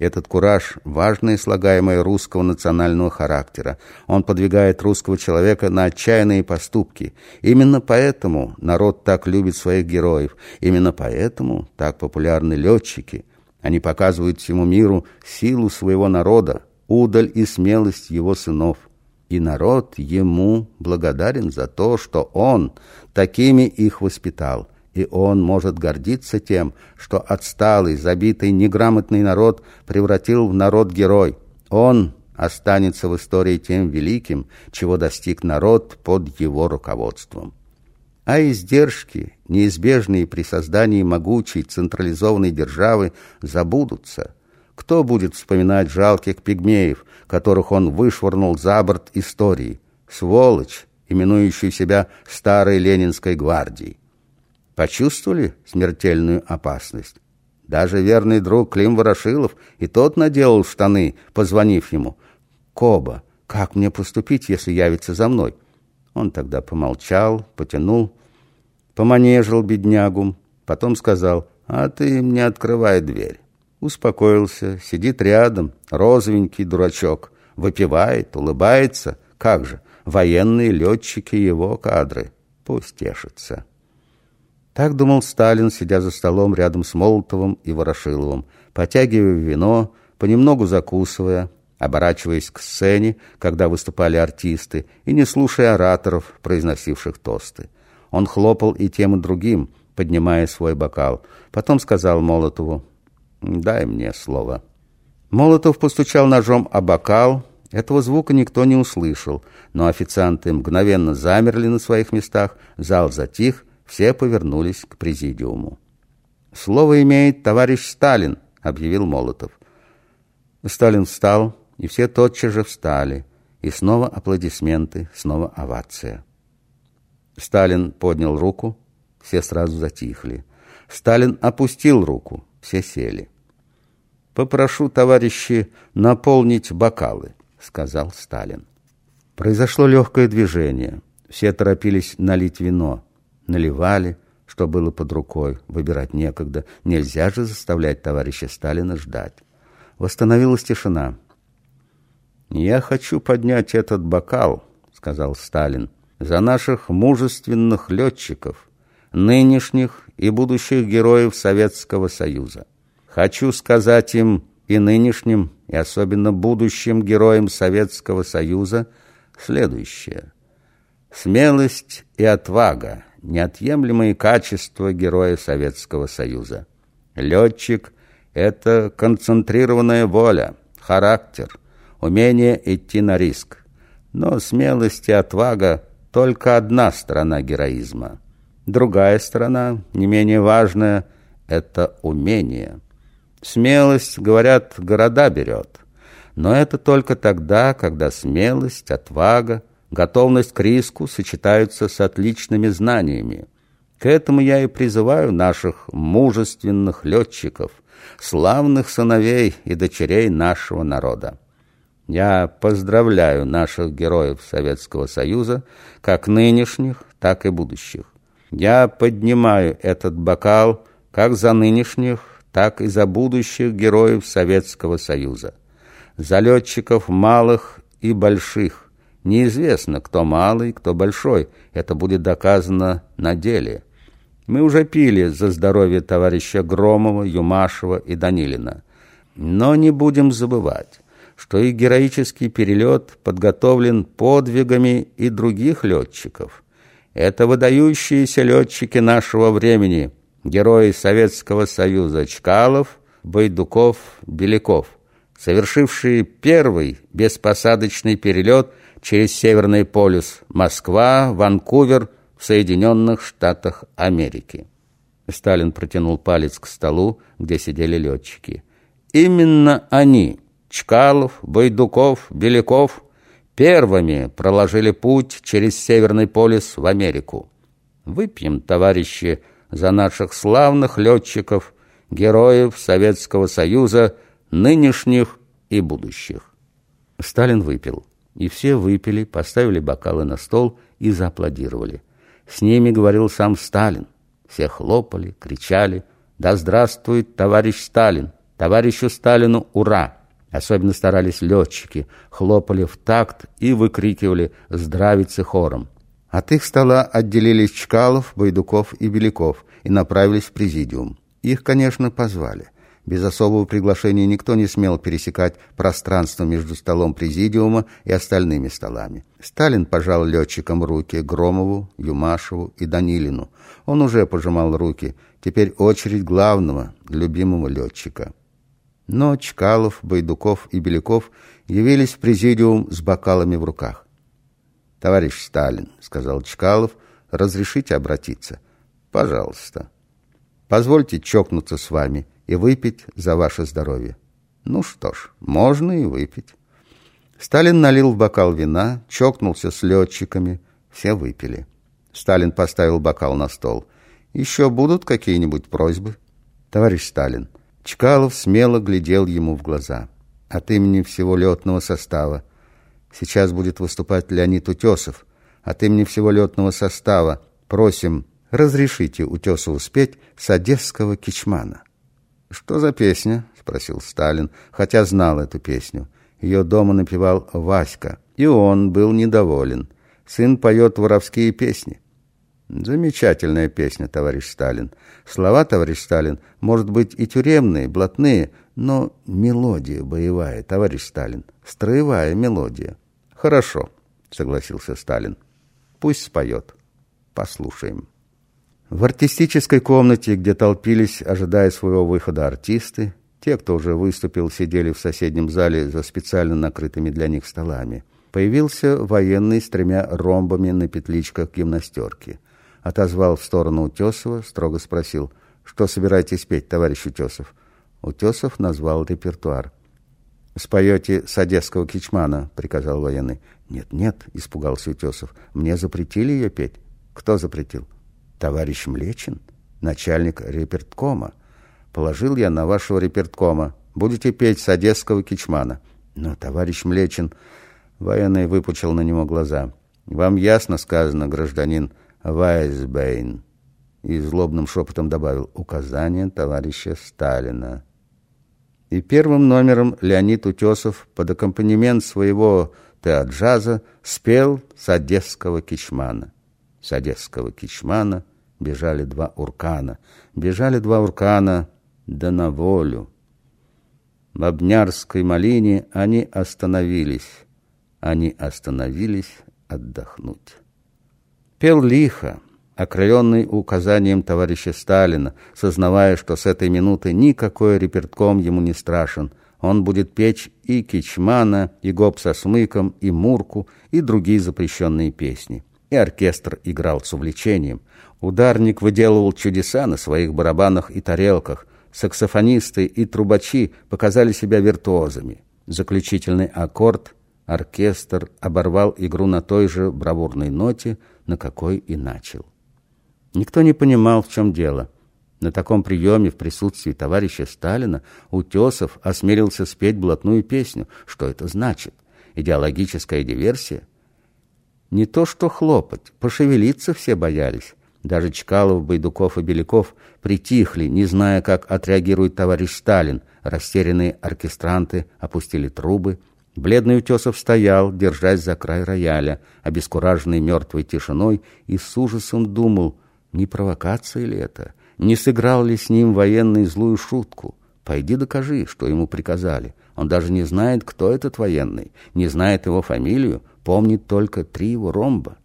Этот кураж – важное слагаемое русского национального характера. Он подвигает русского человека на отчаянные поступки. Именно поэтому народ так любит своих героев. Именно поэтому так популярны летчики. Они показывают всему миру силу своего народа, удаль и смелость его сынов. И народ ему благодарен за то, что он такими их воспитал – и он может гордиться тем, что отсталый, забитый, неграмотный народ превратил в народ-герой. Он останется в истории тем великим, чего достиг народ под его руководством. А издержки, неизбежные при создании могучей централизованной державы, забудутся. Кто будет вспоминать жалких пигмеев, которых он вышвырнул за борт истории? Сволочь, именующую себя Старой Ленинской гвардией. Почувствовали смертельную опасность? Даже верный друг Клим Ворошилов и тот наделал штаны, позвонив ему. «Коба, как мне поступить, если явится за мной?» Он тогда помолчал, потянул, поманежил беднягу, потом сказал, «А ты мне открывай дверь». Успокоился, сидит рядом, розовенький дурачок, выпивает, улыбается. Как же, военные летчики его кадры. Пусть тешится. Так думал Сталин, сидя за столом рядом с Молотовым и Ворошиловым, потягивая вино, понемногу закусывая, оборачиваясь к сцене, когда выступали артисты, и не слушая ораторов, произносивших тосты. Он хлопал и тем, и другим, поднимая свой бокал. Потом сказал Молотову, «Дай мне слово». Молотов постучал ножом о бокал. Этого звука никто не услышал, но официанты мгновенно замерли на своих местах, зал затих, все повернулись к президиуму. «Слово имеет товарищ Сталин», — объявил Молотов. Сталин встал, и все тотчас же встали. И снова аплодисменты, снова овация. Сталин поднял руку, все сразу затихли. Сталин опустил руку, все сели. «Попрошу, товарищи, наполнить бокалы», — сказал Сталин. Произошло легкое движение. Все торопились налить вино наливали, что было под рукой, выбирать некогда. Нельзя же заставлять товарища Сталина ждать. Восстановилась тишина. «Я хочу поднять этот бокал», — сказал Сталин, «за наших мужественных летчиков, нынешних и будущих героев Советского Союза. Хочу сказать им и нынешним, и особенно будущим героям Советского Союза следующее. Смелость и отвага неотъемлемые качества героя Советского Союза. Летчик – это концентрированная воля, характер, умение идти на риск. Но смелость и отвага – только одна сторона героизма. Другая сторона, не менее важная, это умение. Смелость, говорят, города берет. Но это только тогда, когда смелость, отвага – готовность к риску сочетаются с отличными знаниями. К этому я и призываю наших мужественных летчиков, славных сыновей и дочерей нашего народа. Я поздравляю наших героев Советского Союза, как нынешних, так и будущих. Я поднимаю этот бокал как за нынешних, так и за будущих героев Советского Союза, за летчиков малых и больших, Неизвестно, кто малый, кто большой. Это будет доказано на деле. Мы уже пили за здоровье товарища Громова, Юмашева и Данилина. Но не будем забывать, что и героический перелет подготовлен подвигами и других летчиков. Это выдающиеся летчики нашего времени, герои Советского Союза Чкалов, Байдуков, Беляков, совершившие первый беспосадочный перелет – через Северный полюс Москва, Ванкувер в Соединенных Штатах Америки. Сталин протянул палец к столу, где сидели летчики. Именно они, Чкалов, Байдуков, Беляков, первыми проложили путь через Северный полюс в Америку. Выпьем, товарищи, за наших славных летчиков, героев Советского Союза, нынешних и будущих. Сталин выпил. И все выпили, поставили бокалы на стол и зааплодировали. С ними говорил сам Сталин. Все хлопали, кричали «Да здравствует товарищ Сталин!» Товарищу Сталину ура! Особенно старались летчики, хлопали в такт и выкрикивали «Здравицы хором!». От их стола отделились Чкалов, Байдуков и Беляков и направились в президиум. Их, конечно, позвали. Без особого приглашения никто не смел пересекать пространство между столом президиума и остальными столами. Сталин пожал летчикам руки Громову, Юмашеву и Данилину. Он уже пожимал руки. Теперь очередь главного, любимого летчика. Но Чкалов, Байдуков и Беляков явились в президиум с бокалами в руках. «Товарищ Сталин», — сказал Чкалов, — «разрешите обратиться?» «Пожалуйста». «Позвольте чокнуться с вами» и выпить за ваше здоровье. Ну что ж, можно и выпить. Сталин налил в бокал вина, чокнулся с летчиками, все выпили. Сталин поставил бокал на стол. Еще будут какие-нибудь просьбы? Товарищ Сталин, Чкалов смело глядел ему в глаза. От имени всего летного состава. Сейчас будет выступать Леонид Утесов. От имени всего летного состава просим, разрешите Утесову спеть с одесского кичмана. «Что за песня?» — спросил Сталин, хотя знал эту песню. Ее дома напевал Васька, и он был недоволен. Сын поет воровские песни. Замечательная песня, товарищ Сталин. Слова, товарищ Сталин, может быть и тюремные, блатные, но мелодия боевая, товарищ Сталин, строевая мелодия. Хорошо, согласился Сталин. Пусть споет. Послушаем. В артистической комнате, где толпились, ожидая своего выхода артисты, те, кто уже выступил, сидели в соседнем зале за специально накрытыми для них столами. Появился военный с тремя ромбами на петличках гимнастерки. Отозвал в сторону Утесова, строго спросил, «Что собираетесь петь, товарищ Утесов?» Утесов назвал репертуар. «Споете с одесского кичмана», — приказал военный. «Нет, нет», — испугался Утесов, — «мне запретили ее петь». «Кто запретил?» Товарищ Млечин, начальник реперткома. Положил я на вашего реперткома. Будете петь с одесского кичмана. Но товарищ Млечин... Военный выпучил на него глаза. «Вам ясно сказано, гражданин Вайсбейн?» И злобным шепотом добавил «Указание товарища Сталина». И первым номером Леонид Утесов под аккомпанемент своего теаджаза спел с одесского кичмана. С одесского кичмана — бежали два уркана. Бежали два уркана, да на волю. В Обнярской малине они остановились. Они остановились отдохнуть. Пел лихо, окрыленный указанием товарища Сталина, сознавая, что с этой минуты никакой репертком ему не страшен. Он будет печь и Кичмана, и Гоп со смыком, и Мурку, и другие запрещенные песни. И оркестр играл с увлечением – Ударник выделывал чудеса на своих барабанах и тарелках. Саксофонисты и трубачи показали себя виртуозами. Заключительный аккорд оркестр оборвал игру на той же бравурной ноте, на какой и начал. Никто не понимал, в чем дело. На таком приеме в присутствии товарища Сталина Утесов осмелился спеть блатную песню. Что это значит? Идеологическая диверсия? Не то что хлопать, пошевелиться все боялись. Даже Чкалов, Байдуков и Беляков притихли, не зная, как отреагирует товарищ Сталин. Растерянные оркестранты опустили трубы. Бледный Утесов стоял, держась за край рояля, обескураженный мертвой тишиной, и с ужасом думал, не провокация ли это? Не сыграл ли с ним военный злую шутку? Пойди докажи, что ему приказали. Он даже не знает, кто этот военный, не знает его фамилию, помнит только три его ромба.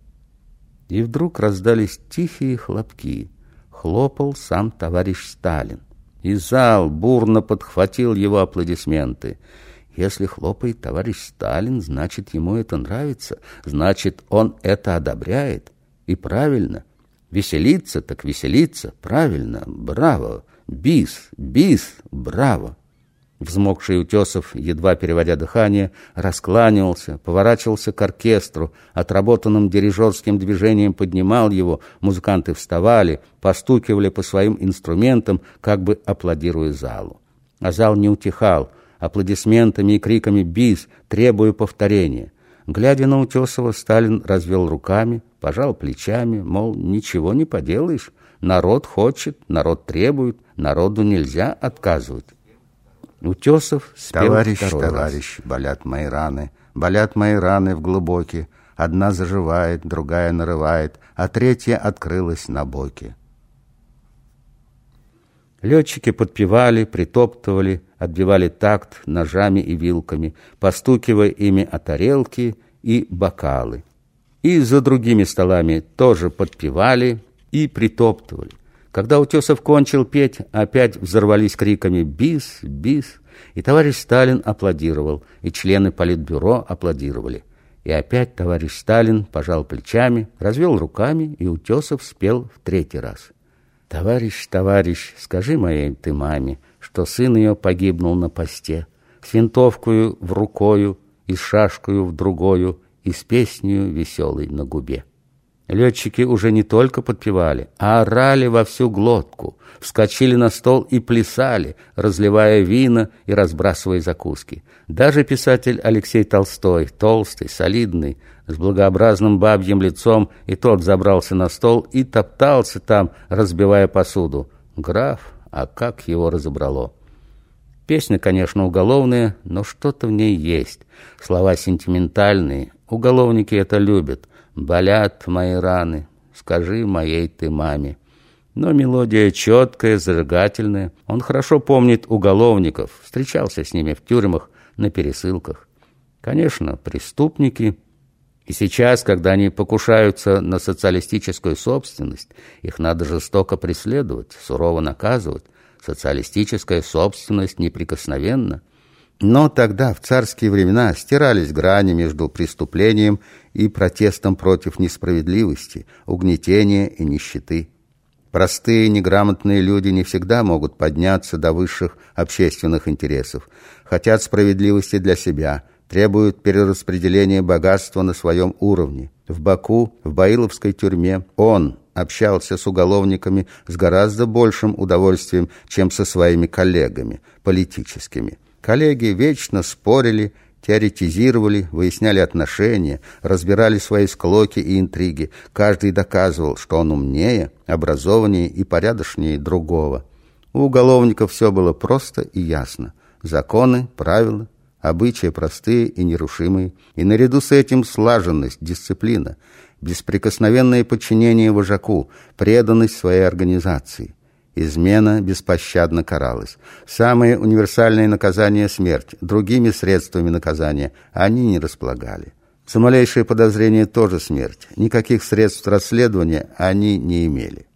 И вдруг раздались тихие хлопки. Хлопал сам товарищ Сталин. И зал бурно подхватил его аплодисменты. Если хлопает товарищ Сталин, значит, ему это нравится, значит, он это одобряет. И правильно. Веселиться так веселиться, правильно, браво, бис, бис, браво. Взмокший Утесов, едва переводя дыхание, раскланивался, поворачивался к оркестру, отработанным дирижерским движением поднимал его, музыканты вставали, постукивали по своим инструментам, как бы аплодируя залу. А зал не утихал, аплодисментами и криками «Бис!» требуя повторения. Глядя на Утесова, Сталин развел руками, пожал плечами, мол, ничего не поделаешь, народ хочет, народ требует, народу нельзя отказывать. Утесов спел Товарищ, второй раз. товарищ, болят мои раны, болят мои раны в глубоке. Одна заживает, другая нарывает, а третья открылась на боке. Летчики подпевали, притоптывали, отбивали такт ножами и вилками, постукивая ими о тарелки и бокалы. И за другими столами тоже подпевали и притоптывали. Когда Утесов кончил петь, опять взорвались криками «Бис! Бис!» И товарищ Сталин аплодировал, и члены Политбюро аплодировали. И опять товарищ Сталин пожал плечами, развел руками, и Утесов спел в третий раз. «Товарищ, товарищ, скажи моей ты маме, что сын ее погибнул на посте, с винтовкою в рукою и с шашкою в другою, и с песнею веселой на губе». Летчики уже не только подпевали, а орали во всю глотку, вскочили на стол и плясали, разливая вина и разбрасывая закуски. Даже писатель Алексей Толстой, толстый, солидный, с благообразным бабьим лицом, и тот забрался на стол и топтался там, разбивая посуду. Граф, а как его разобрало! Песня, конечно, уголовная, но что-то в ней есть. Слова сентиментальные, уголовники это любят. Болят мои раны, скажи моей ты маме. Но мелодия четкая, зажигательная. Он хорошо помнит уголовников, встречался с ними в тюрьмах, на пересылках. Конечно, преступники. И сейчас, когда они покушаются на социалистическую собственность, их надо жестоко преследовать, сурово наказывать. Социалистическая собственность неприкосновенна. Но тогда, в царские времена, стирались грани между преступлением и протестом против несправедливости, угнетения и нищеты. Простые, неграмотные люди не всегда могут подняться до высших общественных интересов, хотят справедливости для себя, требуют перераспределения богатства на своем уровне. В Баку, в Баиловской тюрьме, он общался с уголовниками с гораздо большим удовольствием, чем со своими коллегами, политическими. Коллеги вечно спорили, теоретизировали, выясняли отношения, разбирали свои склоки и интриги. Каждый доказывал, что он умнее, образованнее и порядочнее другого. У уголовников все было просто и ясно. Законы, правила, обычаи простые и нерушимые. И наряду с этим слаженность, дисциплина, бесприкосновенное подчинение вожаку, преданность своей организации. Измена беспощадно каралась. Самое универсальное наказание – смерть. Другими средствами наказания они не располагали. За малейшее подозрение тоже смерть. Никаких средств расследования они не имели.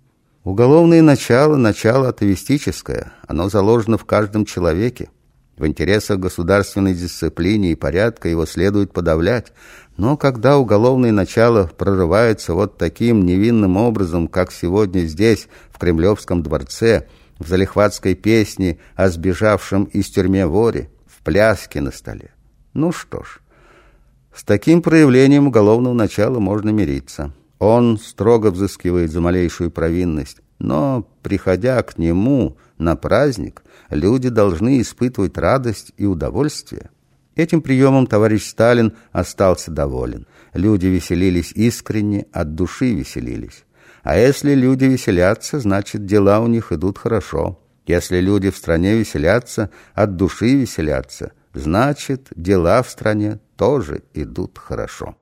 Уголовное начало – начало атовистическое. Оно заложено в каждом человеке. В интересах государственной дисциплины и порядка его следует подавлять. Но когда уголовное начало прорывается вот таким невинным образом, как сегодня здесь, в Кремлевском дворце, в залихватской песне о сбежавшем из тюрьмы воре, в пляске на столе. Ну что ж, с таким проявлением уголовного начала можно мириться. Он строго взыскивает за малейшую провинность, но, приходя к нему на праздник, люди должны испытывать радость и удовольствие. Этим приемом товарищ Сталин остался доволен. Люди веселились искренне, от души веселились. А если люди веселятся, значит, дела у них идут хорошо. Если люди в стране веселятся, от души веселятся, значит, дела в стране тоже идут хорошо.